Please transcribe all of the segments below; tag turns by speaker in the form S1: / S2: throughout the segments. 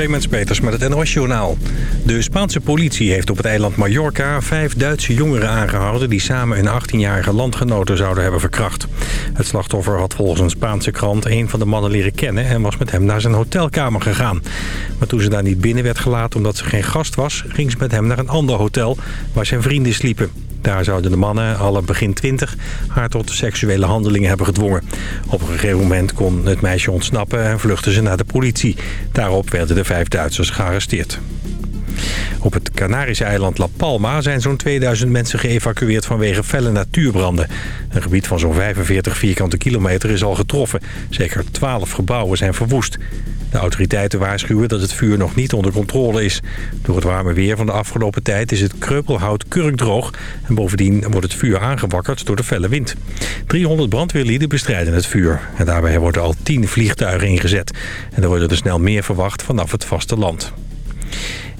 S1: Clemens Peters met het NOS-journaal. De Spaanse politie heeft op het eiland Mallorca vijf Duitse jongeren aangehouden... die samen een 18-jarige landgenoten zouden hebben verkracht. Het slachtoffer had volgens een Spaanse krant een van de mannen leren kennen... en was met hem naar zijn hotelkamer gegaan. Maar toen ze daar niet binnen werd gelaten omdat ze geen gast was... ging ze met hem naar een ander hotel waar zijn vrienden sliepen. Daar zouden de mannen, alle begin 20, haar tot seksuele handelingen hebben gedwongen. Op een gegeven moment kon het meisje ontsnappen en vluchtte ze naar de politie. Daarop werden de vijf Duitsers gearresteerd. Op het Canarische eiland La Palma zijn zo'n 2000 mensen geëvacueerd vanwege felle natuurbranden. Een gebied van zo'n 45 vierkante kilometer is al getroffen. Zeker 12 gebouwen zijn verwoest. De autoriteiten waarschuwen dat het vuur nog niet onder controle is. Door het warme weer van de afgelopen tijd is het kreupelhout kurkdroog... en bovendien wordt het vuur aangewakkerd door de felle wind. 300 brandweerlieden bestrijden het vuur. En daarbij worden al 10 vliegtuigen ingezet. En er worden er snel meer verwacht vanaf het vasteland.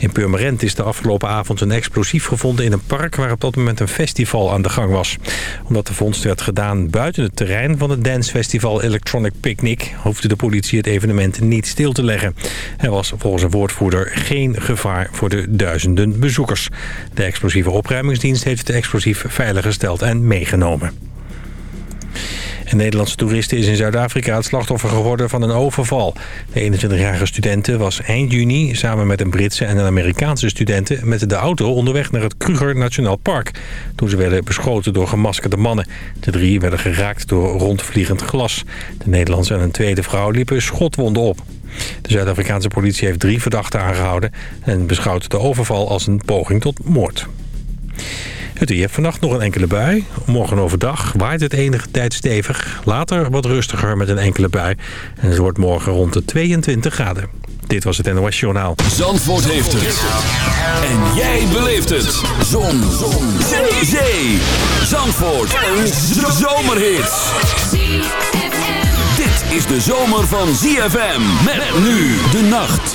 S1: In Purmerend is de afgelopen avond een explosief gevonden in een park... waar op dat moment een festival aan de gang was. Omdat de vondst werd gedaan buiten het terrein van het dancefestival Electronic Picnic... hoefde de politie het evenement niet stil te leggen. Er was volgens een woordvoerder geen gevaar voor de duizenden bezoekers. De explosieve opruimingsdienst heeft het explosief veiliggesteld en meegenomen. Een Nederlandse toeriste is in Zuid-Afrika het slachtoffer geworden van een overval. De 21-jarige studente was eind juni samen met een Britse en een Amerikaanse studenten met de auto onderweg naar het Kruger Nationaal Park. Toen ze werden beschoten door gemaskerde mannen. De drie werden geraakt door rondvliegend glas. De Nederlandse en een tweede vrouw liepen schotwonden op. De Zuid-Afrikaanse politie heeft drie verdachten aangehouden... en beschouwt de overval als een poging tot moord. Het weer vannacht nog een enkele bui. Morgen overdag waait het enige tijd stevig. Later wat rustiger met een enkele bui. En het wordt morgen rond de 22 graden. Dit was het NOS Journaal.
S2: Zandvoort heeft het. En jij beleeft het. Zon. Zon. Zee. Zee. Zandvoort. Een zomerhit. Dit is de zomer van ZFM. Met nu de nacht.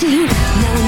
S3: virginity. Now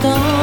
S2: stone.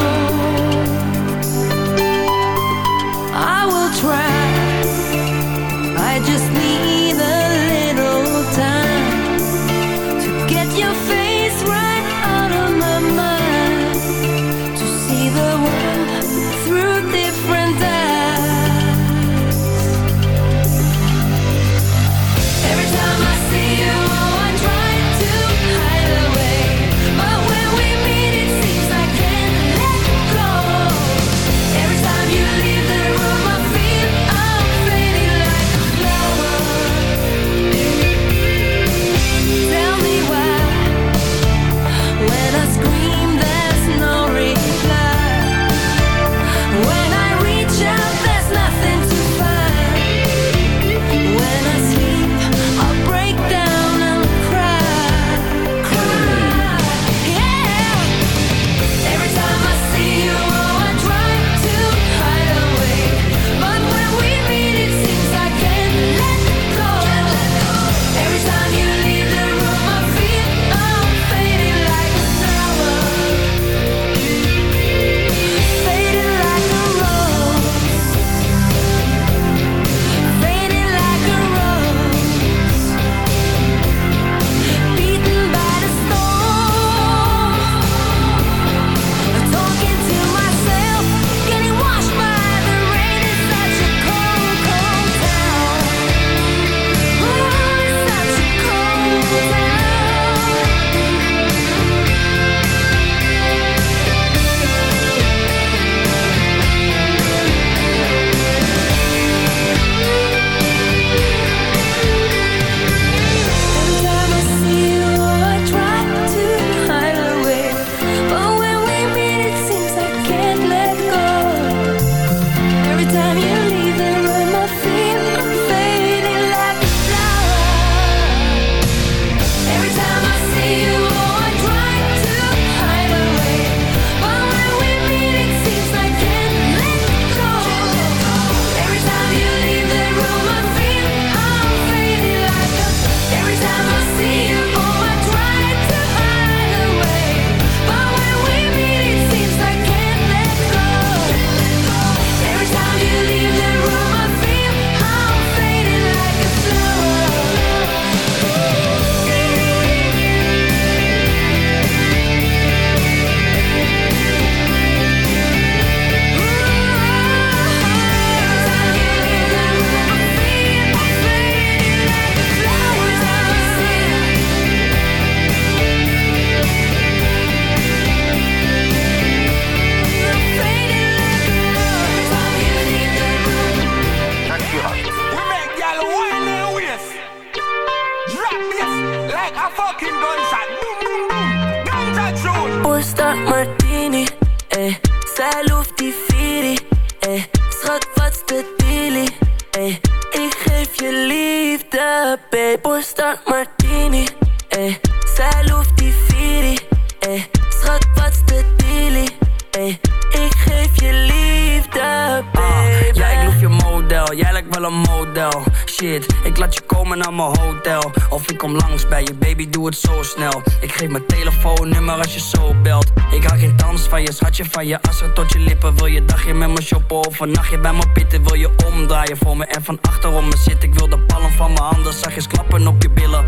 S4: Van je assen tot je lippen. Wil je dagje met me shoppen of een nachtje bij me pitten? Wil je omdraaien voor me en van achterom me zitten Ik wil de palm van mijn handen zachtjes klappen op je billen.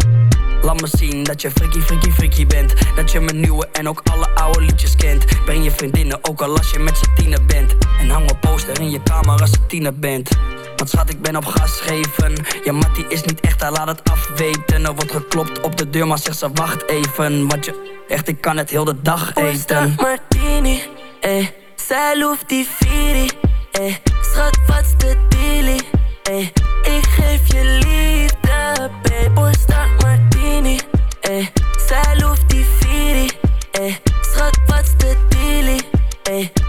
S4: Laat me zien dat je freaky, freaky, freaky bent. Dat je mijn nieuwe en ook alle oude liedjes kent. Breng je vriendinnen ook al als je met z'n bent. En hang mijn poster in je kamer als je tiener bent wat schat, ik ben op gas geven. Ja, Mattie is niet echt, hij laat het afweten. Er wordt geklopt op de deur, maar zegt ze wacht even. Want je, echt, ik kan het heel de dag eten.
S5: Osta martini, eh. Zij loeft die eh. Schat, wat's de dealie, eh. Ik geef je liefde, babe. Osta martini, eh. Zij loeft die Viri, eh. Schat, wat's de dealie, eh.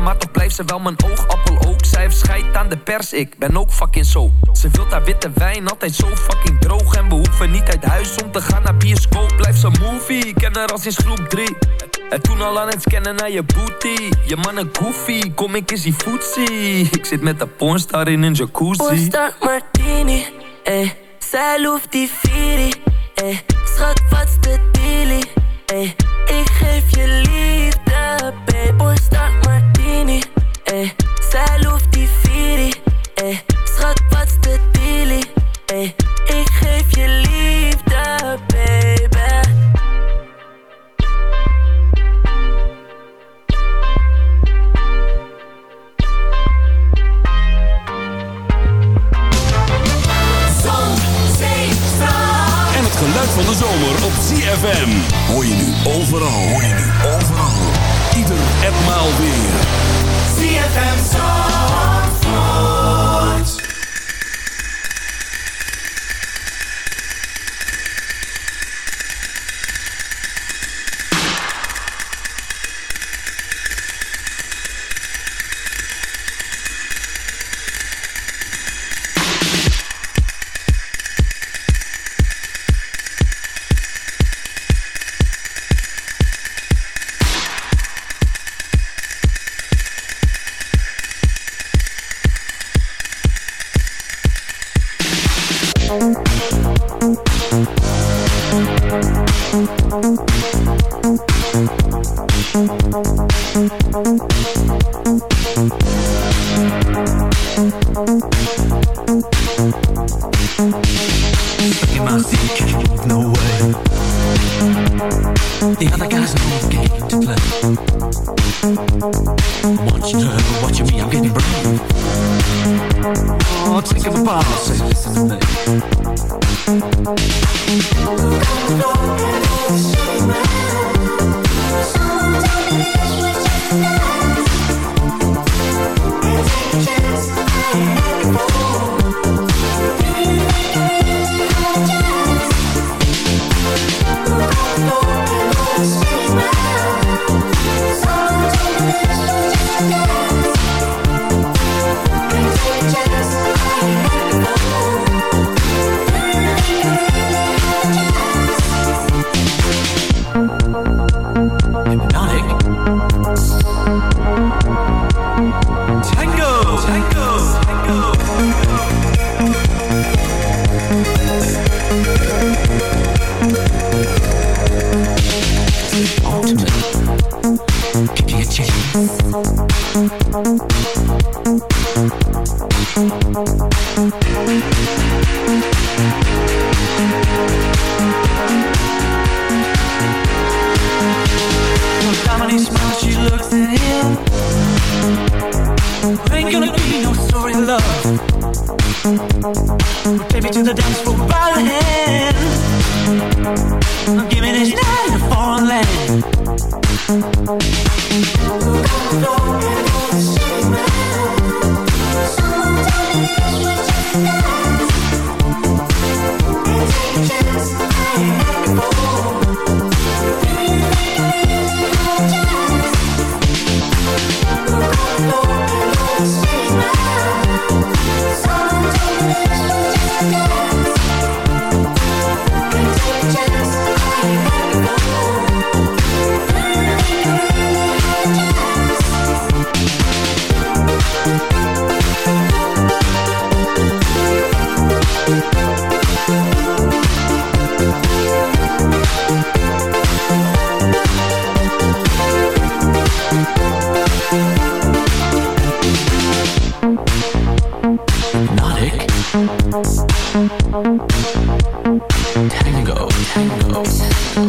S6: maar toch blijft ze wel mijn oogappel ook. Zij heeft scheid aan de pers, ik ben ook fucking zo. Ze wilt haar witte wijn, altijd zo fucking droog. En we hoeven niet uit huis om te gaan naar bioscoop. Blijf ze movie, ken haar al sinds groep 3. En toen al aan het scannen naar je booty. Je man een goofy, kom ik eens die footsie. Ik zit met de pornstar in een jacuzzi.
S7: Pornstar martini, eh. Zij loeft die eh. Schat, wat's de dealie, eh. Ik geef je liefde, babe. Pornstar eh. Zij loeft die Firi, eh. Schat, wat's de dealie, eh. Ik geef je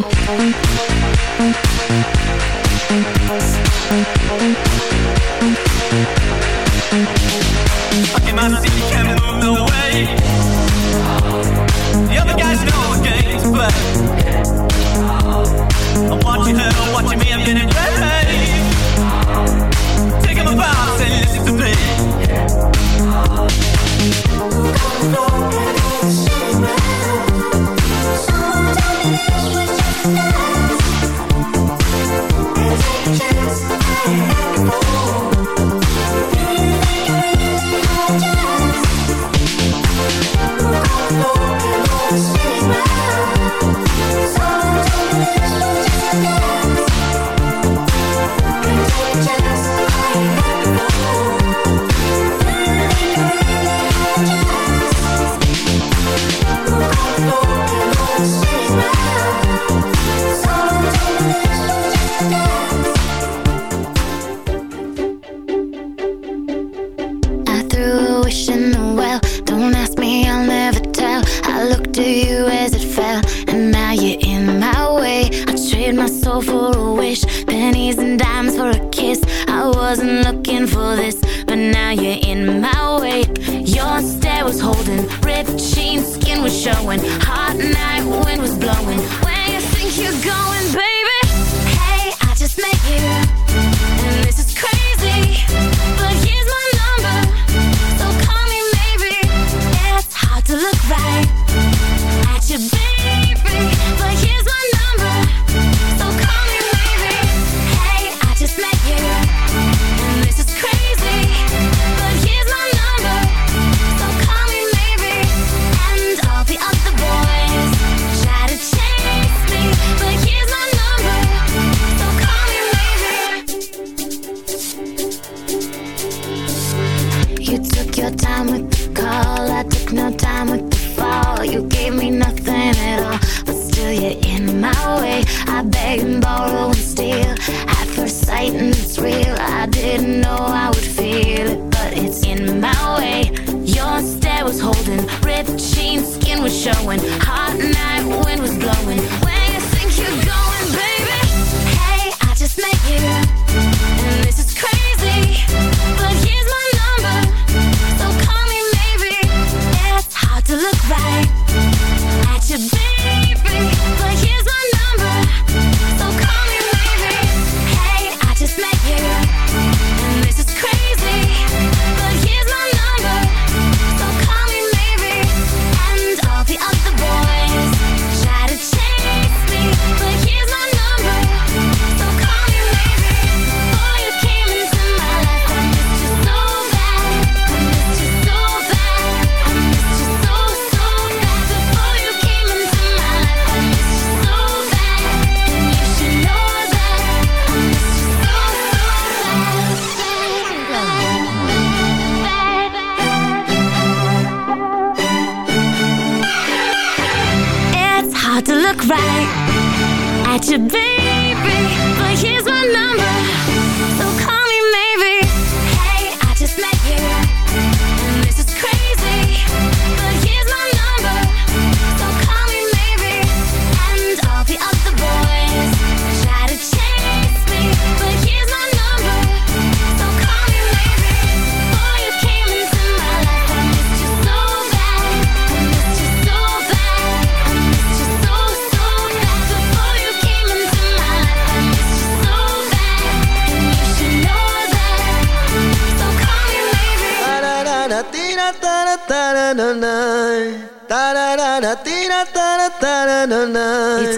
S8: tango.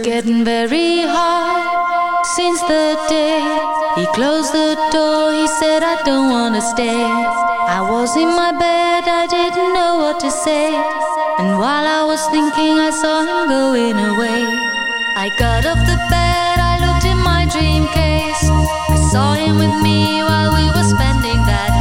S9: getting very hard since the day he closed the door. He said, I don't wanna stay. I was in my bed, I didn't know what to say. And while I was thinking, I saw him going away. I got off the bed, I looked in my dream case. I saw him with me while we were spending that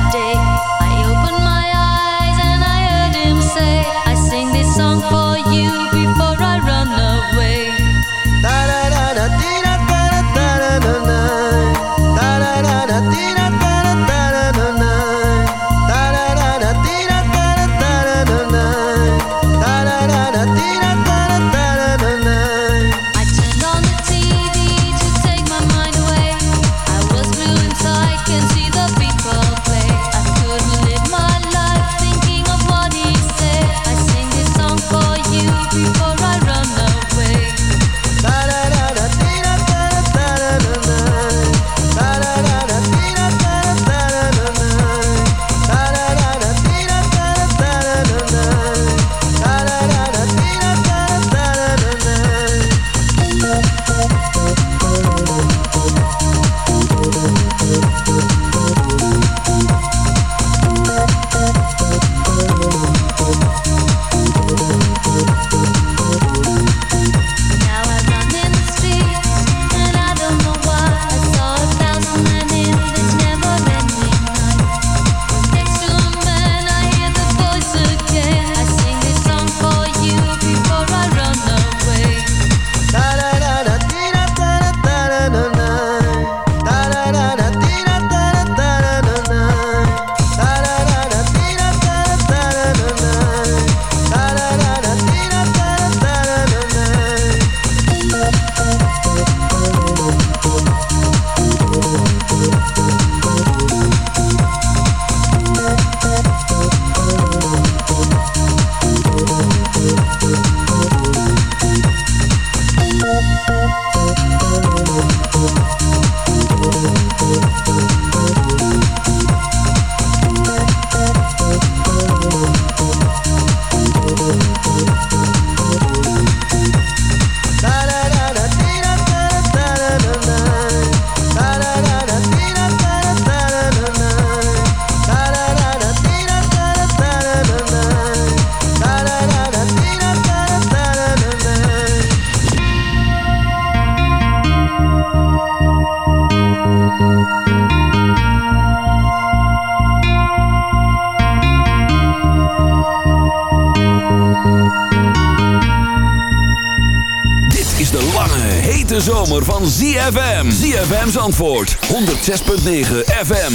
S2: ZFM. ZFM's antwoord. 106.9 FM.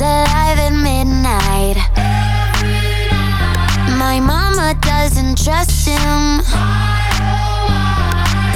S3: Alive at midnight. My mama doesn't trust him.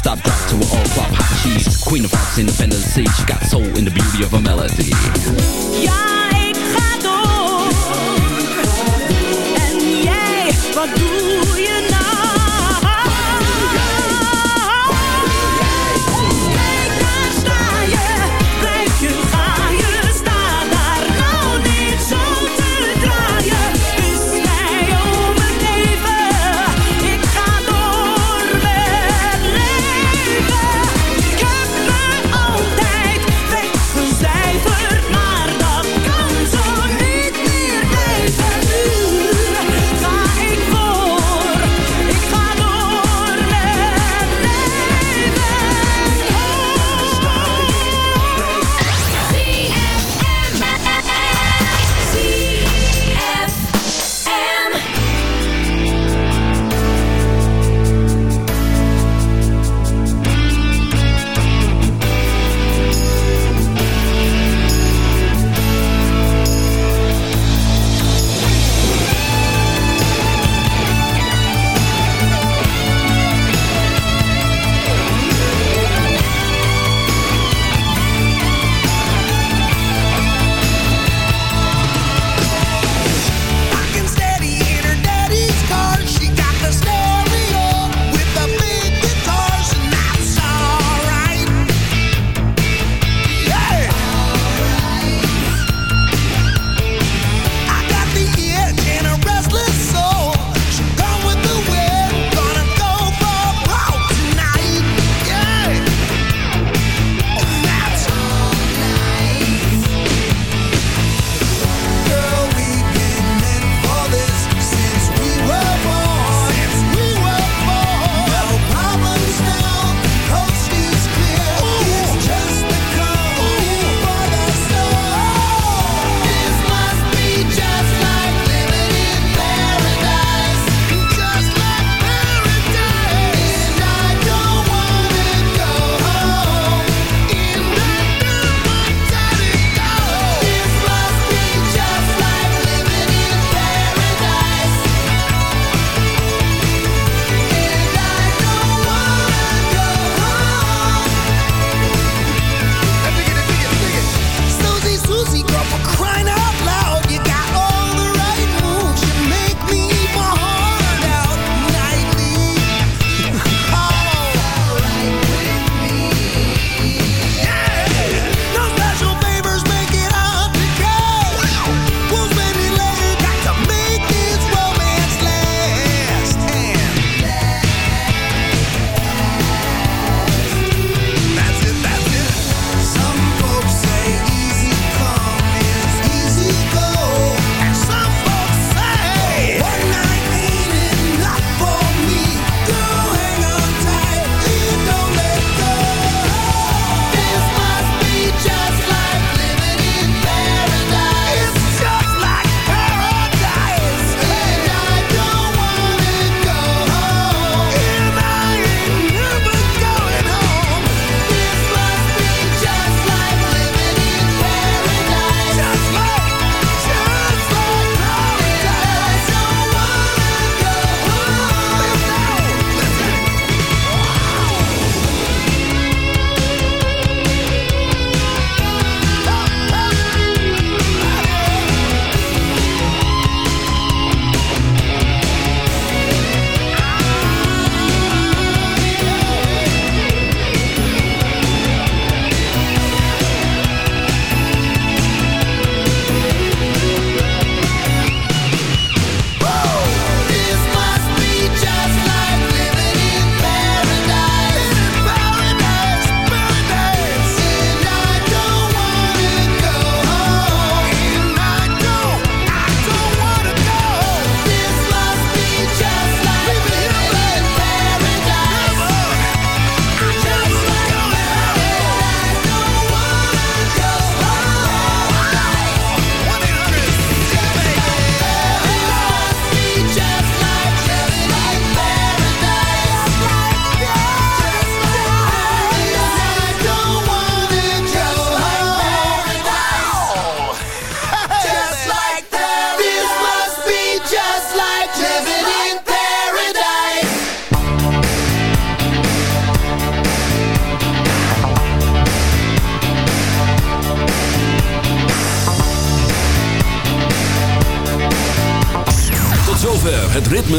S10: double stop drop to an all flop hot cheese. Queen of hearts, independent sea. She got soul in the beauty of a melody.
S11: Ja, ik ga door. En jij, wat doe